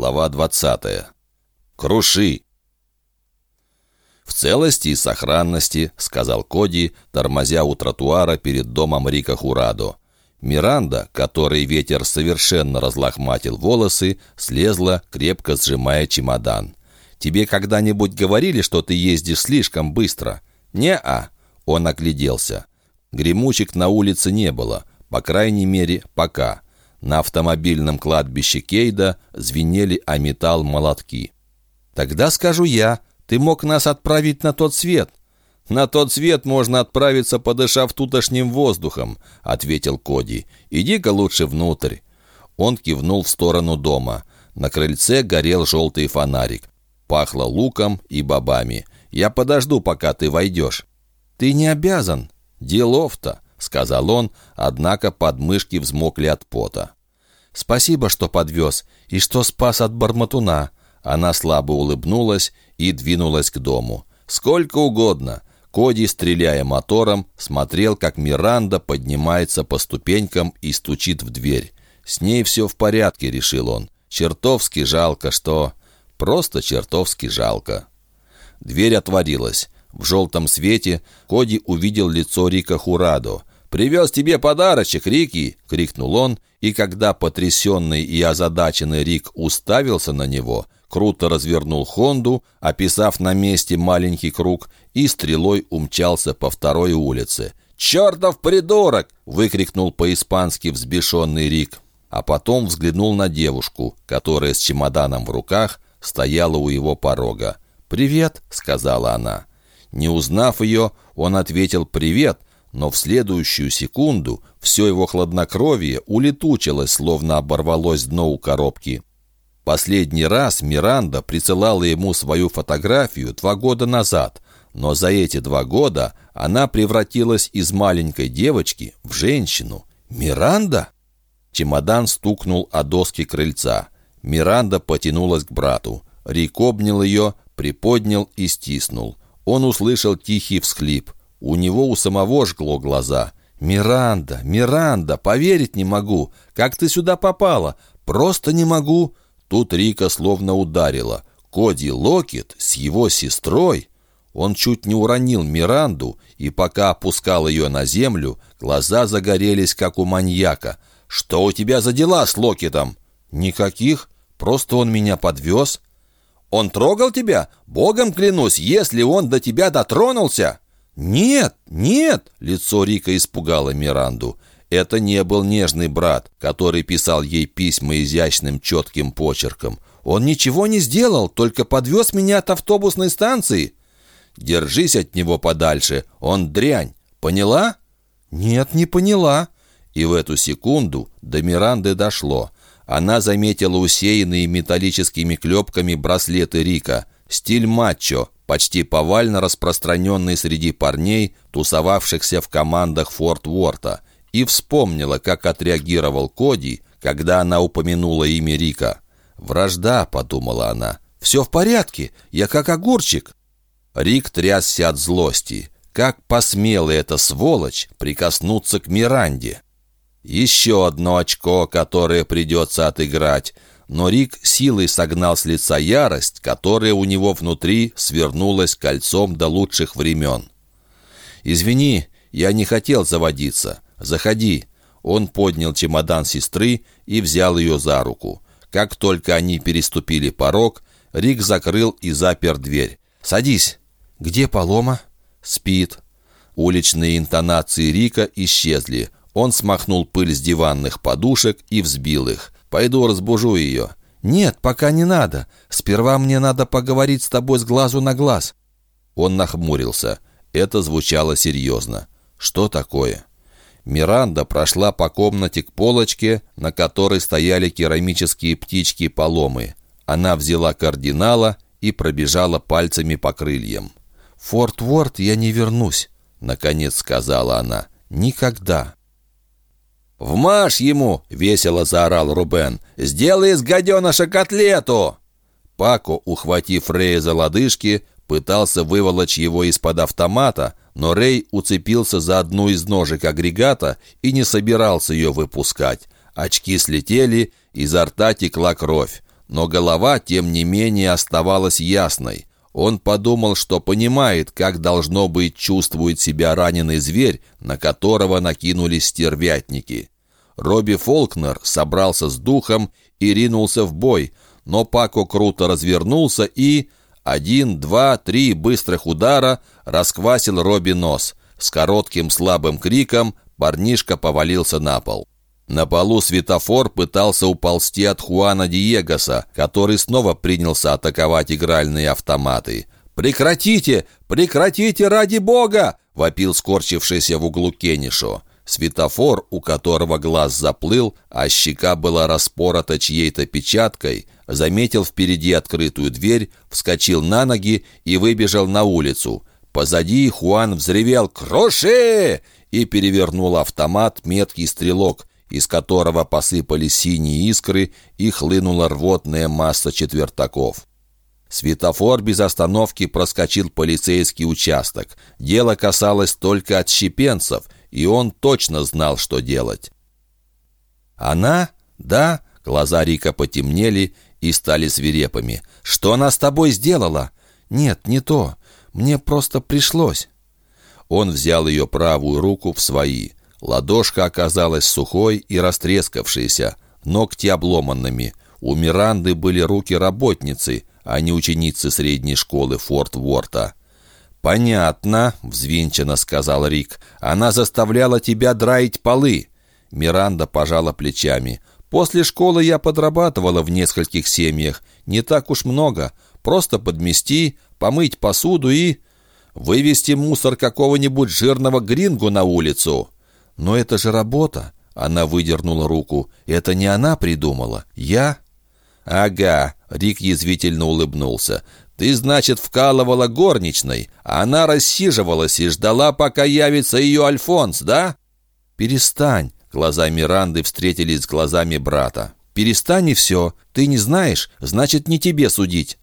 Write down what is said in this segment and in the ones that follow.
Глава 20. Круши. «В целости и сохранности», — сказал Коди, тормозя у тротуара перед домом Рика Хурадо. Миранда, которой ветер совершенно разлохматил волосы, слезла, крепко сжимая чемодан. «Тебе когда-нибудь говорили, что ты ездишь слишком быстро?» «Не-а», — он огляделся. Гремучек на улице не было, по крайней мере, пока. На автомобильном кладбище Кейда звенели о металл молотки. «Тогда скажу я, ты мог нас отправить на тот свет». «На тот свет можно отправиться, подышав тутошним воздухом», — ответил Коди. «Иди-ка лучше внутрь». Он кивнул в сторону дома. На крыльце горел желтый фонарик. Пахло луком и бобами. «Я подожду, пока ты войдешь». «Ты не обязан». «Делов-то», — сказал он, однако подмышки взмокли от пота. «Спасибо, что подвез, и что спас от барматуна». Она слабо улыбнулась и двинулась к дому. «Сколько угодно». Коди, стреляя мотором, смотрел, как Миранда поднимается по ступенькам и стучит в дверь. «С ней все в порядке», — решил он. «Чертовски жалко, что...» «Просто чертовски жалко». Дверь отворилась. В желтом свете Коди увидел лицо Рика Хурадо. «Привез тебе подарочек, Рики!» — крикнул он, и когда потрясенный и озадаченный Рик уставился на него, круто развернул Хонду, описав на месте маленький круг, и стрелой умчался по второй улице. «Чертов придурок!» — выкрикнул по-испански взбешенный Рик. А потом взглянул на девушку, которая с чемоданом в руках стояла у его порога. «Привет!» — сказала она. Не узнав ее, он ответил «привет», но в следующую секунду все его хладнокровие улетучилось, словно оборвалось дно у коробки. Последний раз Миранда присылала ему свою фотографию два года назад, но за эти два года она превратилась из маленькой девочки в женщину. «Миранда?» Чемодан стукнул о доски крыльца. Миранда потянулась к брату. Рик обнял ее, приподнял и стиснул. Он услышал тихий всхлип. У него у самого жгло глаза. «Миранда, Миранда, поверить не могу! Как ты сюда попала? Просто не могу!» Тут Рика словно ударила. Коди Локет с его сестрой... Он чуть не уронил Миранду, и пока опускал ее на землю, глаза загорелись, как у маньяка. «Что у тебя за дела с Локетом?» «Никаких. Просто он меня подвез». «Он трогал тебя? Богом клянусь, если он до тебя дотронулся!» «Нет, нет!» — лицо Рика испугало Миранду. Это не был нежный брат, который писал ей письма изящным четким почерком. «Он ничего не сделал, только подвез меня от автобусной станции». «Держись от него подальше, он дрянь. Поняла?» «Нет, не поняла». И в эту секунду до Миранды дошло. Она заметила усеянные металлическими клепками браслеты Рика. Стиль мачо, почти повально распространенный среди парней, тусовавшихся в командах Форт Уорта, и вспомнила, как отреагировал Коди, когда она упомянула имя Рика. «Вражда», — подумала она. «Все в порядке, я как огурчик». Рик трясся от злости. Как посмела эта сволочь прикоснуться к Миранде? Еще одно очко, которое придется отыграть но Рик силой согнал с лица ярость, которая у него внутри свернулась кольцом до лучших времен. «Извини, я не хотел заводиться. Заходи». Он поднял чемодан сестры и взял ее за руку. Как только они переступили порог, Рик закрыл и запер дверь. «Садись». «Где Полома?» «Спит». Уличные интонации Рика исчезли. Он смахнул пыль с диванных подушек и взбил их. Пойду разбужу ее». «Нет, пока не надо. Сперва мне надо поговорить с тобой с глазу на глаз». Он нахмурился. Это звучало серьезно. «Что такое?» Миранда прошла по комнате к полочке, на которой стояли керамические птички-поломы. Она взяла кардинала и пробежала пальцами по крыльям. «Форт Уорд я не вернусь», — наконец сказала она. «Никогда». «Вмажь ему!» — весело заорал Рубен. «Сделай из гаденыша котлету!» Пако, ухватив Рэя за лодыжки, пытался выволочь его из-под автомата, но Рэй уцепился за одну из ножек агрегата и не собирался ее выпускать. Очки слетели, изо рта текла кровь. но голова, тем не менее, оставалась ясной. Он подумал, что понимает, как должно быть чувствует себя раненый зверь, на которого накинулись стервятники. Робби Фолкнер собрался с духом и ринулся в бой, но Пако круто развернулся и... Один, два, три быстрых удара расквасил Робби нос. С коротким слабым криком парнишка повалился на пол. На полу светофор пытался уползти от Хуана Диегоса, который снова принялся атаковать игральные автоматы. «Прекратите! Прекратите ради бога!» — вопил скорчившийся в углу Кенишо. Светофор, у которого глаз заплыл, а щека была распорота чьей-то печаткой, заметил впереди открытую дверь, вскочил на ноги и выбежал на улицу. Позади Хуан взревел «Круши!» и перевернул автомат меткий стрелок, из которого посыпались синие искры и хлынула рвотная масса четвертаков. Светофор без остановки проскочил полицейский участок. Дело касалось только отщепенцев, и он точно знал, что делать. «Она? Да?» Глаза Рика потемнели и стали свирепыми. «Что она с тобой сделала?» «Нет, не то. Мне просто пришлось». Он взял ее правую руку в свои. Ладошка оказалась сухой и растрескавшейся, ногти обломанными. У Миранды были руки работницы, а не ученицы средней школы Форт Ворта. «Понятно», — взвинченно сказал Рик. «Она заставляла тебя драить полы». Миранда пожала плечами. «После школы я подрабатывала в нескольких семьях. Не так уж много. Просто подмести, помыть посуду и...» «Вывести мусор какого-нибудь жирного грингу на улицу». «Но это же работа!» Она выдернула руку. «Это не она придумала. Я?» «Ага», — Рик язвительно улыбнулся. «Ты, значит, вкалывала горничной, а она рассиживалась и ждала, пока явится ее Альфонс, да?» «Перестань!» — глаза Миранды встретились с глазами брата. «Перестань и все. Ты не знаешь, значит, не тебе судить».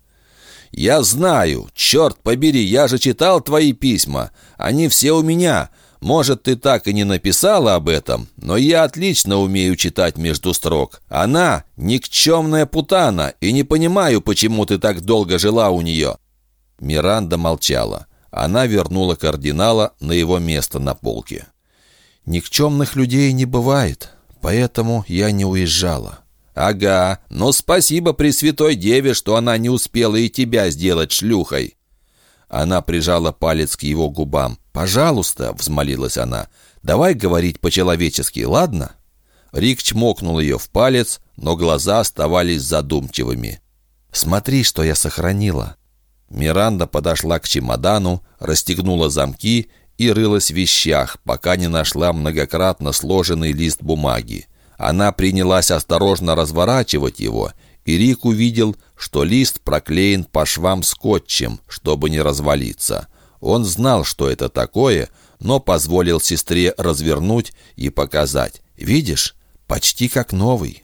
«Я знаю. Черт побери, я же читал твои письма. Они все у меня. Может, ты так и не написала об этом, но я отлично умею читать между строк. Она — никчемная путана, и не понимаю, почему ты так долго жила у нее». Миранда молчала. Она вернула кардинала на его место на полке. «Никчемных людей не бывает, поэтому я не уезжала». «Ага, но спасибо Пресвятой Деве, что она не успела и тебя сделать шлюхой». Она прижала палец к его губам. «Пожалуйста», — взмолилась она, — «давай говорить по-человечески, ладно?» Рик чмокнул ее в палец, но глаза оставались задумчивыми. «Смотри, что я сохранила». Миранда подошла к чемодану, расстегнула замки и рылась в вещах, пока не нашла многократно сложенный лист бумаги. Она принялась осторожно разворачивать его — и Рик увидел, что лист проклеен по швам скотчем, чтобы не развалиться. Он знал, что это такое, но позволил сестре развернуть и показать. «Видишь? Почти как новый».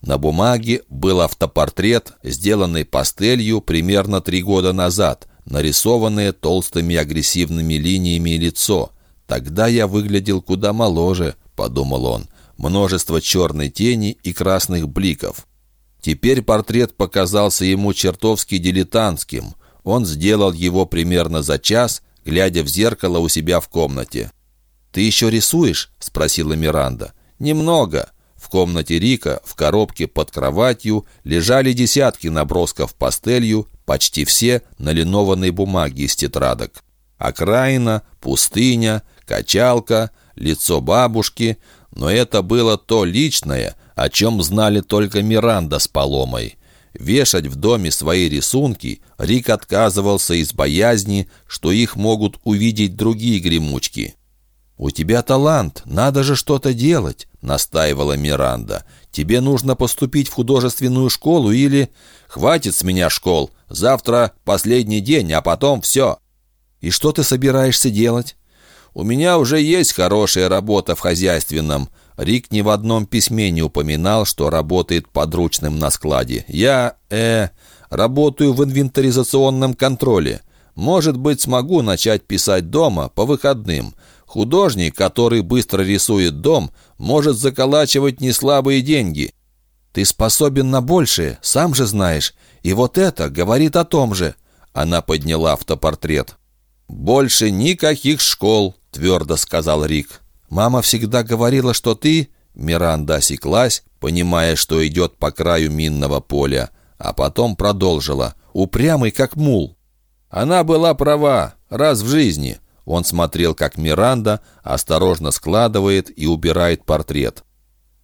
На бумаге был автопортрет, сделанный пастелью примерно три года назад, нарисованное толстыми агрессивными линиями лицо. «Тогда я выглядел куда моложе», — подумал он. «Множество черной тени и красных бликов. Теперь портрет показался ему чертовски дилетантским. Он сделал его примерно за час, глядя в зеркало у себя в комнате. «Ты еще рисуешь?» — спросила Миранда. «Немного». В комнате Рика, в коробке под кроватью, лежали десятки набросков пастелью, почти все на линованной бумаге из тетрадок. Окраина, пустыня, качалка, лицо бабушки, но это было то личное, о чем знали только Миранда с Поломой. Вешать в доме свои рисунки Рик отказывался из боязни, что их могут увидеть другие гремучки. «У тебя талант, надо же что-то делать», — настаивала Миранда. «Тебе нужно поступить в художественную школу или...» «Хватит с меня школ. Завтра последний день, а потом все». «И что ты собираешься делать?» «У меня уже есть хорошая работа в хозяйственном. Рик ни в одном письме не упоминал, что работает подручным на складе. «Я, э, работаю в инвентаризационном контроле. Может быть, смогу начать писать дома по выходным. Художник, который быстро рисует дом, может заколачивать неслабые деньги». Ты способен на большее, сам же знаешь. И вот это говорит о том же». Она подняла автопортрет. «Больше никаких школ», — твердо сказал Рик. «Мама всегда говорила, что ты...» Миранда осеклась, понимая, что идет по краю минного поля, а потом продолжила. «Упрямый, как мул». Она была права, раз в жизни. Он смотрел, как Миранда осторожно складывает и убирает портрет.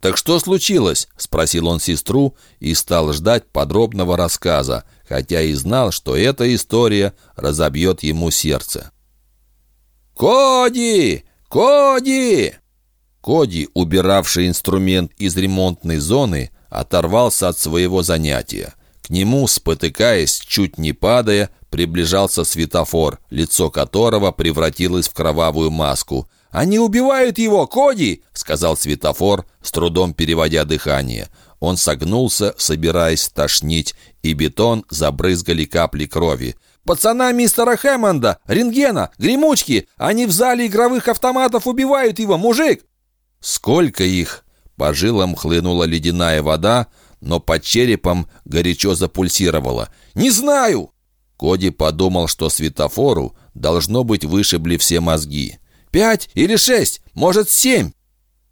«Так что случилось?» — спросил он сестру и стал ждать подробного рассказа, хотя и знал, что эта история разобьет ему сердце. «Коди! Коди!» Коди, убиравший инструмент из ремонтной зоны, оторвался от своего занятия. К нему, спотыкаясь, чуть не падая, приближался светофор, лицо которого превратилось в кровавую маску. «Они убивают его, Коди!» — сказал светофор, с трудом переводя дыхание. Он согнулся, собираясь тошнить, и бетон забрызгали капли крови. «Пацана мистера Хэммонда! Рентгена! Гремучки! Они в зале игровых автоматов убивают его, мужик!» Сколько их! По жилам хлынула ледяная вода, но под черепом горячо запульсировала. «Не знаю!» Коди подумал, что светофору должно быть вышибли все мозги. «Пять или шесть, может, семь!»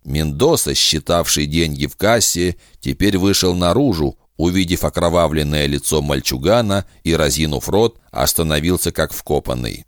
Мендоса, считавший деньги в кассе, теперь вышел наружу, увидев окровавленное лицо мальчугана и, разинув рот, остановился как вкопанный.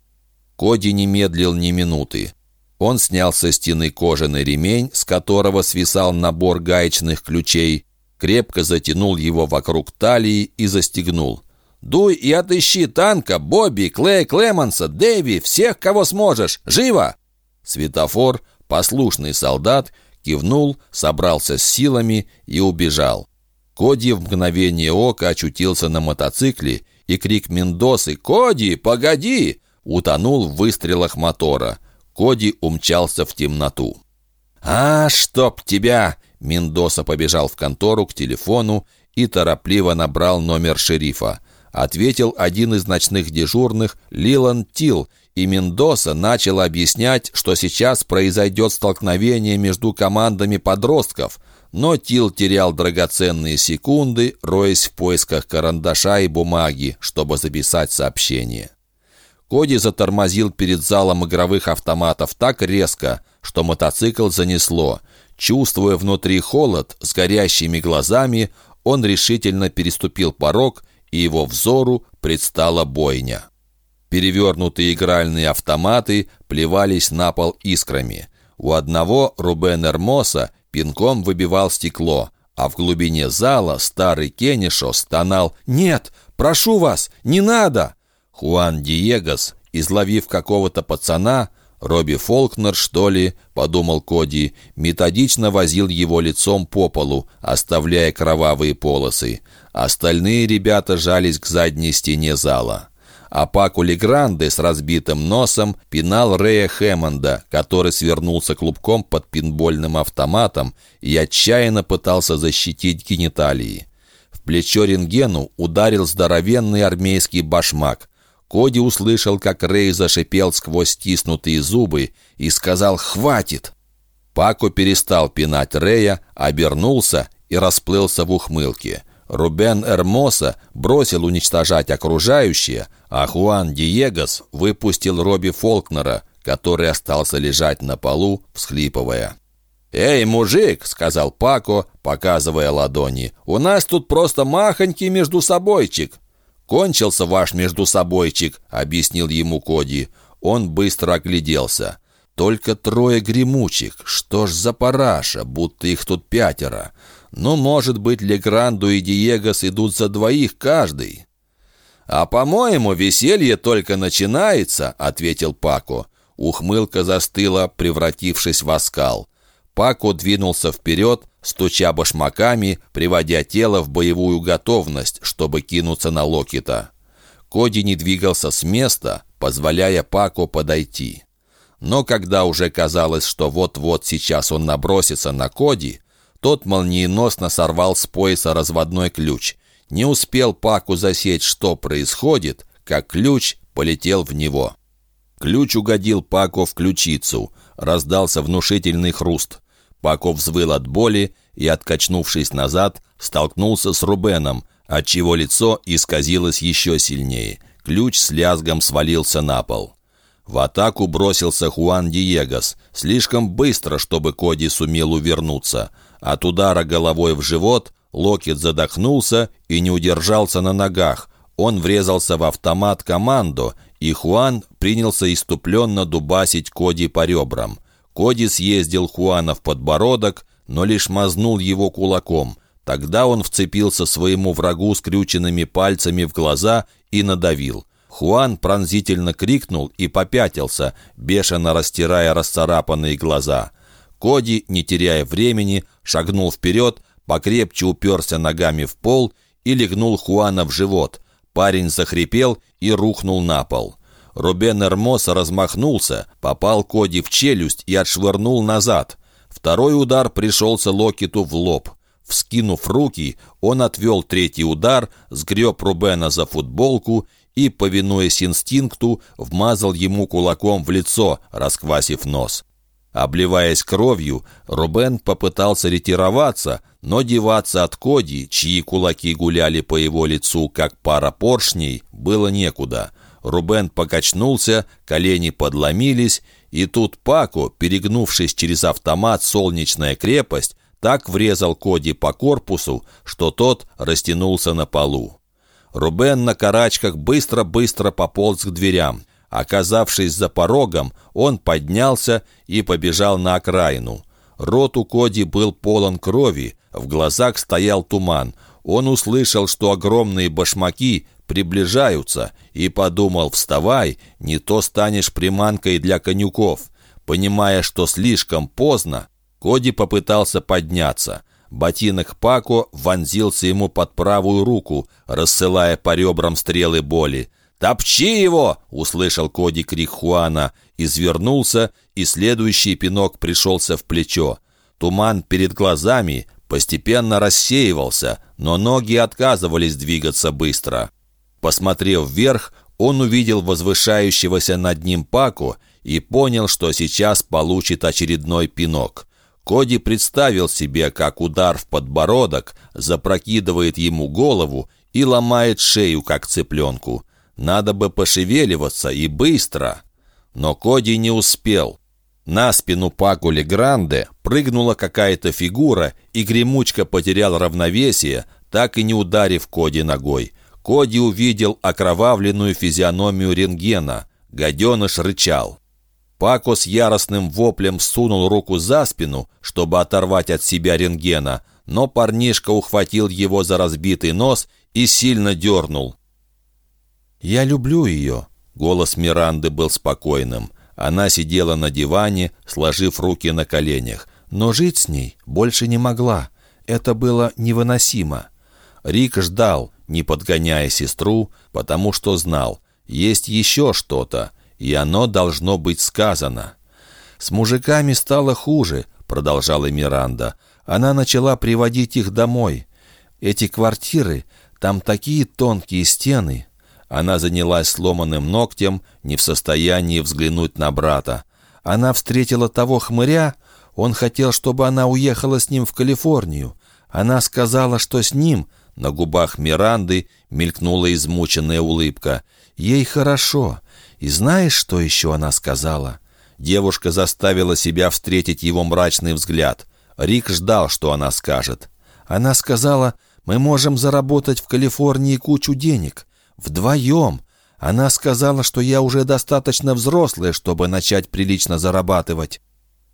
Коди не медлил ни минуты. Он снял со стены кожаный ремень, с которого свисал набор гаечных ключей, крепко затянул его вокруг талии и застегнул. «Дуй и отыщи танка, Бобби, Клея Клемонса, Дэви, всех, кого сможешь! Живо!» Светофор, послушный солдат, кивнул, собрался с силами и убежал. Коди в мгновение ока очутился на мотоцикле, и крик Мендосы «Коди, погоди!» утонул в выстрелах мотора. Коди умчался в темноту. «А, чтоб тебя!» Мендоса побежал в контору к телефону и торопливо набрал номер шерифа. Ответил один из ночных дежурных, Лилан Тил, и Мендоса начал объяснять, что сейчас произойдет столкновение между командами подростков. Но Тил терял драгоценные секунды, роясь в поисках карандаша и бумаги, чтобы записать сообщение. Коди затормозил перед залом игровых автоматов так резко, что мотоцикл занесло. Чувствуя внутри холод, с горящими глазами, он решительно переступил порог, и его взору предстала бойня. Перевернутые игральные автоматы плевались на пол искрами. У одного Рубен Эрмоса пинком выбивал стекло, а в глубине зала старый Кеннишо стонал «Нет, прошу вас, не надо!» Хуан Диегос, изловив какого-то пацана, Робби Фолкнер, что ли, подумал Коди, методично возил его лицом по полу, оставляя кровавые полосы. Остальные ребята жались к задней стене зала. А Паку Легранде с разбитым носом пинал Рея Хэммонда, который свернулся клубком под пинбольным автоматом и отчаянно пытался защитить гениталии. В плечо рентгену ударил здоровенный армейский башмак. Коди услышал, как Рэй зашипел сквозь стиснутые зубы и сказал «Хватит!». Пако перестал пинать Рэя, обернулся и расплылся в ухмылке. Рубен Эрмоса бросил уничтожать окружающее, а Хуан Диегос выпустил Робби Фолкнера, который остался лежать на полу, всхлипывая. «Эй, мужик!» — сказал Пако, показывая ладони. «У нас тут просто махонький между собойчик. «Кончился ваш междусобойчик», — объяснил ему Коди. Он быстро огляделся. «Только трое гремучих. Что ж за параша, будто их тут пятеро. Ну, может быть, Легранду и Диегос идут за двоих каждый». «А, по-моему, веселье только начинается», — ответил Пако. Ухмылка застыла, превратившись в оскал. Пако двинулся вперед, стуча башмаками, приводя тело в боевую готовность, чтобы кинуться на Локита. Коди не двигался с места, позволяя Пако подойти. Но когда уже казалось, что вот-вот сейчас он набросится на Коди, тот молниеносно сорвал с пояса разводной ключ. Не успел Паку засечь, что происходит, как ключ полетел в него. Ключ угодил Пако в ключицу. Раздался внушительный хруст. Пако взвыл от боли и, откачнувшись назад, столкнулся с Рубеном, отчего лицо исказилось еще сильнее. Ключ с лязгом свалился на пол. В атаку бросился Хуан Диегос, слишком быстро, чтобы Коди сумел увернуться. От удара головой в живот Локет задохнулся и не удержался на ногах. Он врезался в автомат команду, и Хуан принялся иступленно дубасить Коди по ребрам. Коди съездил Хуана в подбородок, но лишь мазнул его кулаком. Тогда он вцепился своему врагу скрюченными пальцами в глаза и надавил. Хуан пронзительно крикнул и попятился, бешено растирая расцарапанные глаза. Коди, не теряя времени, шагнул вперед, покрепче уперся ногами в пол и легнул Хуана в живот. Парень захрипел и рухнул на пол. Рубен Эрмоса размахнулся, попал Коди в челюсть и отшвырнул назад. Второй удар пришелся Локету в лоб. Вскинув руки, он отвел третий удар, сгреб Рубена за футболку и, повинуясь инстинкту, вмазал ему кулаком в лицо, расквасив нос. Обливаясь кровью, Рубен попытался ретироваться, но деваться от Коди, чьи кулаки гуляли по его лицу, как пара поршней, было некуда. Рубен покачнулся, колени подломились, и тут Пако, перегнувшись через автомат «Солнечная крепость», так врезал Коди по корпусу, что тот растянулся на полу. Рубен на карачках быстро-быстро пополз к дверям. Оказавшись за порогом, он поднялся и побежал на окраину. Рот у Коди был полон крови, в глазах стоял туман. Он услышал, что огромные башмаки приближаются, и подумал, вставай, не то станешь приманкой для конюков. Понимая, что слишком поздно, Коди попытался подняться — Ботинок Пако вонзился ему под правую руку, рассылая по ребрам стрелы боли. «Топчи его!» — услышал Коди крик Хуана. Извернулся, и следующий пинок пришелся в плечо. Туман перед глазами постепенно рассеивался, но ноги отказывались двигаться быстро. Посмотрев вверх, он увидел возвышающегося над ним Паку и понял, что сейчас получит очередной пинок. Коди представил себе, как удар в подбородок запрокидывает ему голову и ломает шею, как цыпленку. Надо бы пошевеливаться и быстро. Но Коди не успел. На спину Пакули Гранде прыгнула какая-то фигура, и гремучка потерял равновесие, так и не ударив Коди ногой. Коди увидел окровавленную физиономию рентгена. Гаденыш рычал. Пако с яростным воплем сунул руку за спину, чтобы оторвать от себя рентгена, но парнишка ухватил его за разбитый нос и сильно дернул. «Я люблю ее», — голос Миранды был спокойным. Она сидела на диване, сложив руки на коленях, но жить с ней больше не могла. Это было невыносимо. Рик ждал, не подгоняя сестру, потому что знал, есть еще что-то, и оно должно быть сказано. «С мужиками стало хуже», — продолжала Миранда. «Она начала приводить их домой. Эти квартиры, там такие тонкие стены». Она занялась сломанным ногтем, не в состоянии взглянуть на брата. Она встретила того хмыря, он хотел, чтобы она уехала с ним в Калифорнию. Она сказала, что с ним, на губах Миранды мелькнула измученная улыбка. Ей хорошо, и знаешь, что еще она сказала?» Девушка заставила себя встретить его мрачный взгляд. Рик ждал, что она скажет. Она сказала, «Мы можем заработать в Калифорнии кучу денег. Вдвоем. Она сказала, что я уже достаточно взрослая, чтобы начать прилично зарабатывать».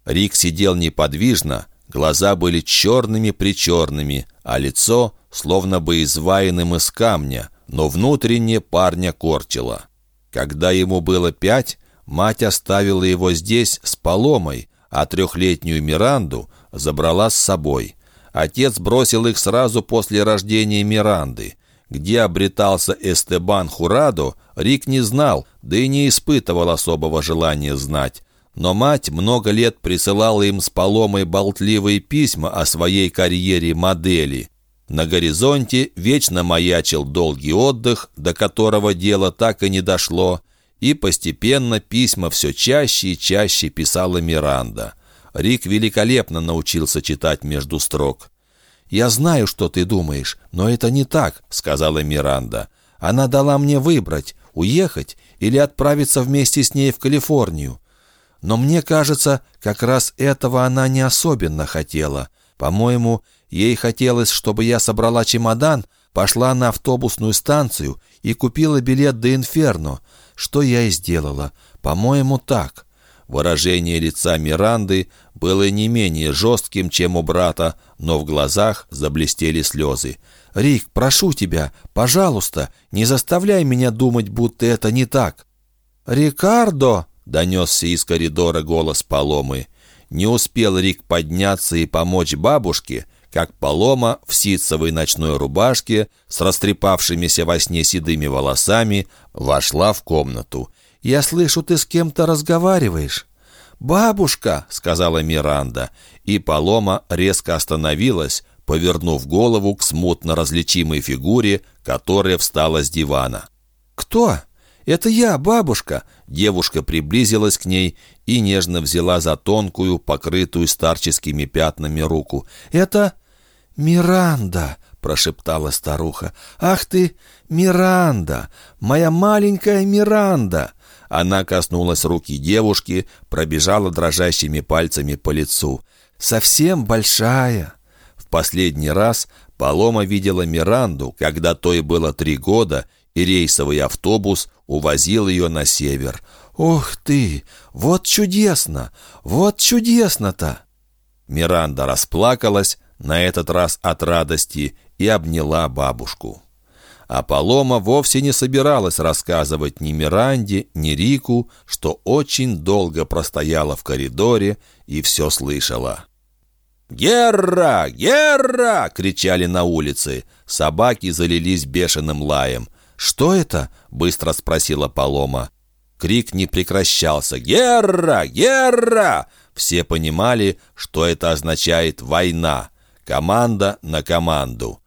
Рик сидел неподвижно, глаза были черными-причерными, а лицо словно бы изваянным из камня, но внутренне парня корчило. Когда ему было пять, мать оставила его здесь с Поломой, а трехлетнюю Миранду забрала с собой. Отец бросил их сразу после рождения Миранды. Где обретался Эстебан Хурадо, Рик не знал, да и не испытывал особого желания знать. Но мать много лет присылала им с Поломой болтливые письма о своей карьере модели. На горизонте вечно маячил долгий отдых, до которого дело так и не дошло, и постепенно письма все чаще и чаще писала Миранда. Рик великолепно научился читать между строк. «Я знаю, что ты думаешь, но это не так», — сказала Миранда. «Она дала мне выбрать, уехать или отправиться вместе с ней в Калифорнию. Но мне кажется, как раз этого она не особенно хотела. По-моему, ей хотелось, чтобы я собрала чемодан, пошла на автобусную станцию и купила билет до Инферно, что я и сделала. По-моему, так». Выражение лица Миранды было не менее жестким, чем у брата, но в глазах заблестели слезы. «Рик, прошу тебя, пожалуйста, не заставляй меня думать, будто это не так». «Рикардо!» — донесся из коридора голос Поломы. Не успел Рик подняться и помочь бабушке, как Полома в ситцевой ночной рубашке с растрепавшимися во сне седыми волосами вошла в комнату. «Я слышу, ты с кем-то разговариваешь». «Бабушка!» — сказала Миранда, и Полома резко остановилась, повернув голову к смутно различимой фигуре, которая встала с дивана. «Кто?» «Это я, бабушка!» Девушка приблизилась к ней и нежно взяла за тонкую, покрытую старческими пятнами руку. «Это Миранда!» — прошептала старуха. «Ах ты, Миранда! Моя маленькая Миранда!» Она коснулась руки девушки, пробежала дрожащими пальцами по лицу. «Совсем большая!» В последний раз Палома видела Миранду, когда той было три года, и рейсовый автобус увозил ее на север. «Ох ты! Вот чудесно! Вот чудесно-то!» Миранда расплакалась, на этот раз от радости, и обняла бабушку. А Палома вовсе не собиралась рассказывать ни Миранде, ни Рику, что очень долго простояла в коридоре и все слышала. «Герра! Герра!» — кричали на улице. Собаки залились бешеным лаем. «Что это?» — быстро спросила Палома. Крик не прекращался. «Герра! Герра!» Все понимали, что это означает «война». Команда на команду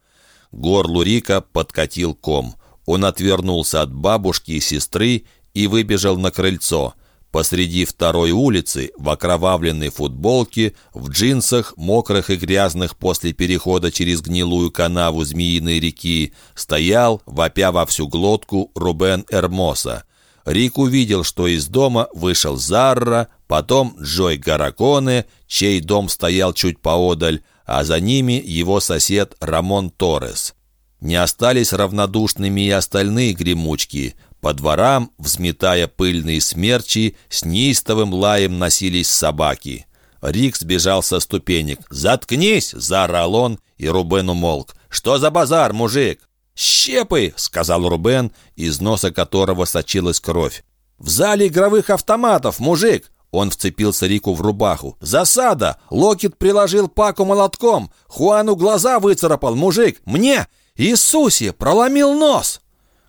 горлу Рика подкатил ком. Он отвернулся от бабушки и сестры и выбежал на крыльцо. Посреди второй улицы, в окровавленной футболке, в джинсах, мокрых и грязных после перехода через гнилую канаву Змеиной реки, стоял, вопя во всю глотку, Рубен Эрмоса. Рик увидел, что из дома вышел Зарра, потом Джой Гараконе, чей дом стоял чуть поодаль, а за ними его сосед Рамон Торрес. Не остались равнодушными и остальные гремучки. По дворам, взметая пыльные смерчи, с неистовым лаем носились собаки. Рик сбежал со ступенек. «Заткнись!» — заорал он, и Рубен умолк. «Что за базар, мужик?» «Щепы!» — сказал Рубен, из носа которого сочилась кровь. «В зале игровых автоматов, мужик! Он вцепился Рику в рубаху. «Засада! Локет приложил Паку молотком! Хуану глаза выцарапал, мужик! Мне! Иисусе! Проломил нос!»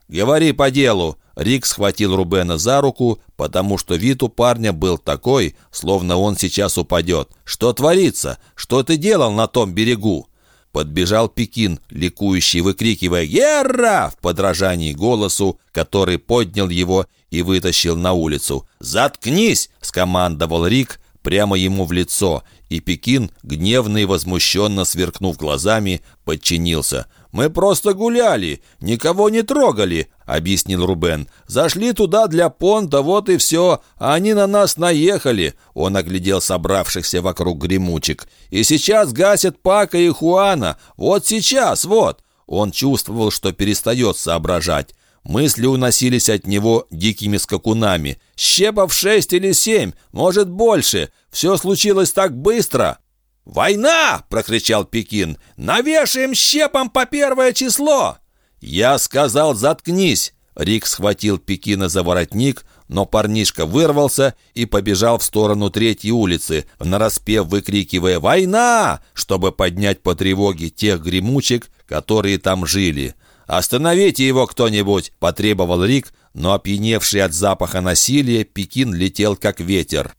«Говори по делу!» Рик схватил Рубена за руку, потому что вид у парня был такой, словно он сейчас упадет. «Что творится? Что ты делал на том берегу?» Подбежал Пекин, ликующий, выкрикивая «Герра!» в подражании голосу, который поднял его и вытащил на улицу. «Заткнись!» — скомандовал Рик прямо ему в лицо, и Пекин, гневно и возмущенно сверкнув глазами, подчинился. «Мы просто гуляли, никого не трогали», — объяснил Рубен. «Зашли туда для понта, вот и все, а они на нас наехали». Он оглядел собравшихся вокруг гремучек. «И сейчас гасят Пака и Хуана. Вот сейчас, вот». Он чувствовал, что перестает соображать. Мысли уносились от него дикими скакунами. «Щепов шесть или семь, может, больше. Все случилось так быстро». «Война!» — прокричал Пекин. «Навешаем щепом по первое число!» «Я сказал, заткнись!» Рик схватил Пекина за воротник, но парнишка вырвался и побежал в сторону третьей улицы, нараспев выкрикивая «Война!», чтобы поднять по тревоге тех гремучек, которые там жили. «Остановите его кто-нибудь!» — потребовал Рик, но опьяневший от запаха насилия Пекин летел как ветер.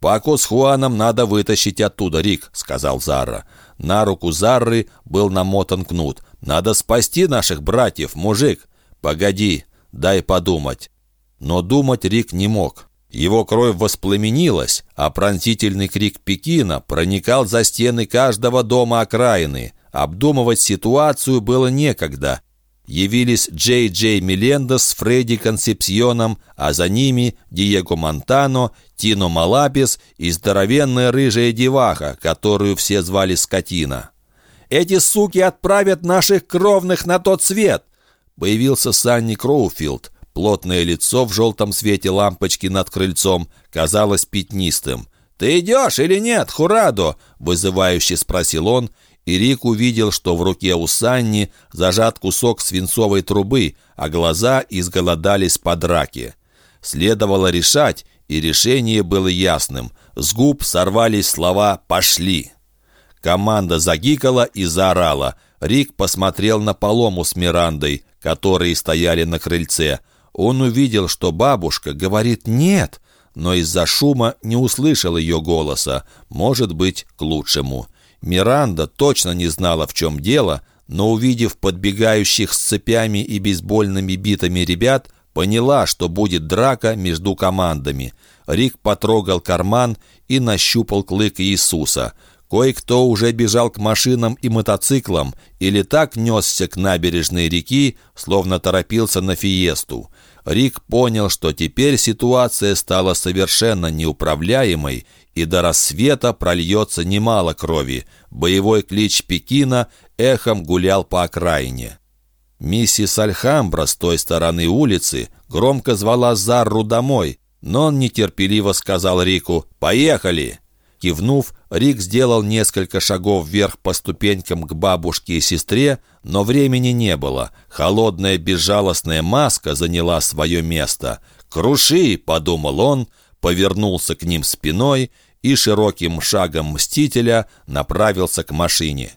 «Паку с Хуаном надо вытащить оттуда, Рик», — сказал Зара. На руку Зарры был намотан кнут. «Надо спасти наших братьев, мужик!» «Погоди, дай подумать». Но думать Рик не мог. Его кровь воспламенилась, а пронзительный крик Пекина проникал за стены каждого дома окраины. Обдумывать ситуацию было некогда. Явились Джей Джей Мелендес с Фредди Консепсьоном, а за ними Диего Монтано, Тино Малапис и здоровенная рыжая деваха, которую все звали Скотина. «Эти суки отправят наших кровных на тот свет!» Появился Санни Кроуфилд. Плотное лицо в желтом свете лампочки над крыльцом казалось пятнистым. «Ты идешь или нет, Хурадо?» — вызывающе спросил он, и Рик увидел, что в руке у Санни зажат кусок свинцовой трубы, а глаза изголодались по драке. Следовало решать, и решение было ясным. С губ сорвались слова «пошли». Команда загикала и заорала. Рик посмотрел на Полому с Мирандой, которые стояли на крыльце. Он увидел, что бабушка говорит «нет», но из-за шума не услышал ее голоса. Может быть, к лучшему. Миранда точно не знала, в чем дело, но, увидев подбегающих с цепями и бейсбольными битами ребят, поняла, что будет драка между командами. Рик потрогал карман и нащупал клык Иисуса. Кое-кто уже бежал к машинам и мотоциклам или так несся к набережной реки, словно торопился на фиесту. Рик понял, что теперь ситуация стала совершенно неуправляемой, и до рассвета прольется немало крови. Боевой клич Пекина эхом гулял по окраине. Миссис Альхамбра с той стороны улицы громко звала Зарру домой, но он нетерпеливо сказал Рику «Поехали!». Кивнув, Рик сделал несколько шагов вверх по ступенькам к бабушке и сестре, но времени не было. Холодная безжалостная маска заняла свое место. «Круши!» — подумал он — повернулся к ним спиной и широким шагом мстителя направился к машине.